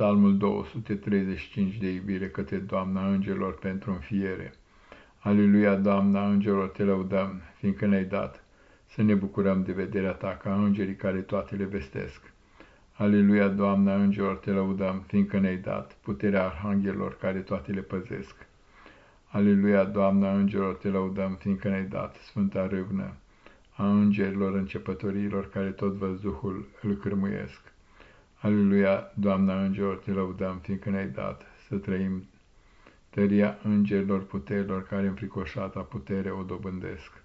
Psalmul 235 de iubire către Doamna Îngerilor pentru înfiere. Aleluia, Doamna Îngerilor, te lăudăm, fiindcă ne-ai dat să ne bucurăm de vederea ta ca îngerii care toate le vestesc. Aleluia, Doamna Îngerilor, te lăudăm, fiindcă ne-ai dat puterea arhanghelilor care toate le păzesc. Aleluia, Doamna Îngerilor, te lăudăm, fiindcă ne-ai dat Sfânta Râvnă a îngerilor începătorilor care tot văzduhul îl cârmuiesc. Aleluia, Doamna Îngerilor, te lăudăm, fiindcă ne-ai dat să trăim tăria îngerilor puterilor care înfricoșata putere o dobândesc.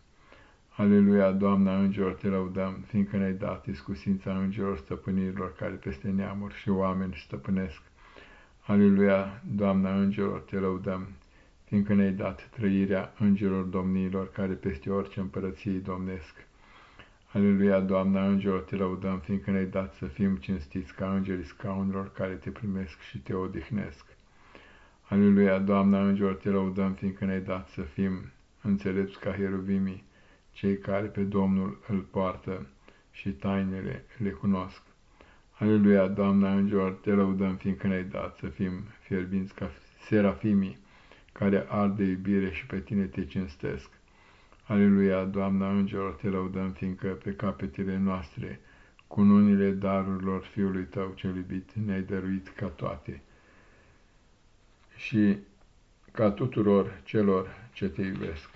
Aleluia, Doamna Îngerilor, te lăudăm, fiindcă ne-ai dat iscusința îngerilor stăpânirilor care peste neamuri și oameni stăpânesc. Aleluia, Doamna Îngerilor, te lăudăm, fiindcă ne-ai dat trăirea îngerilor domniilor care peste orice împărăție domnesc. Aleluia, Doamna Îngerilor, te lăudăm, fiindcă ne-ai dat să fim cinstiți ca îngerii scaunilor care te primesc și te odihnesc. Aleluia, Doamna Îngerilor, te lăudăm, fiindcă ne-ai dat să fim înțelepți ca heruvimii, cei care pe Domnul îl poartă și tainele le cunosc. Aleluia, Doamna Îngerilor, te lăudăm, fiindcă ne-ai dat să fim fierbinți ca serafimii, care arde iubire și pe tine te cinstesc. Aleluia, Doamna Îngerilor, te lăudăm, fiindcă pe capetele noastre, cu nunile darurilor Fiului Tău cel iubit, ne-ai dăruit ca toate și ca tuturor celor ce te iubesc.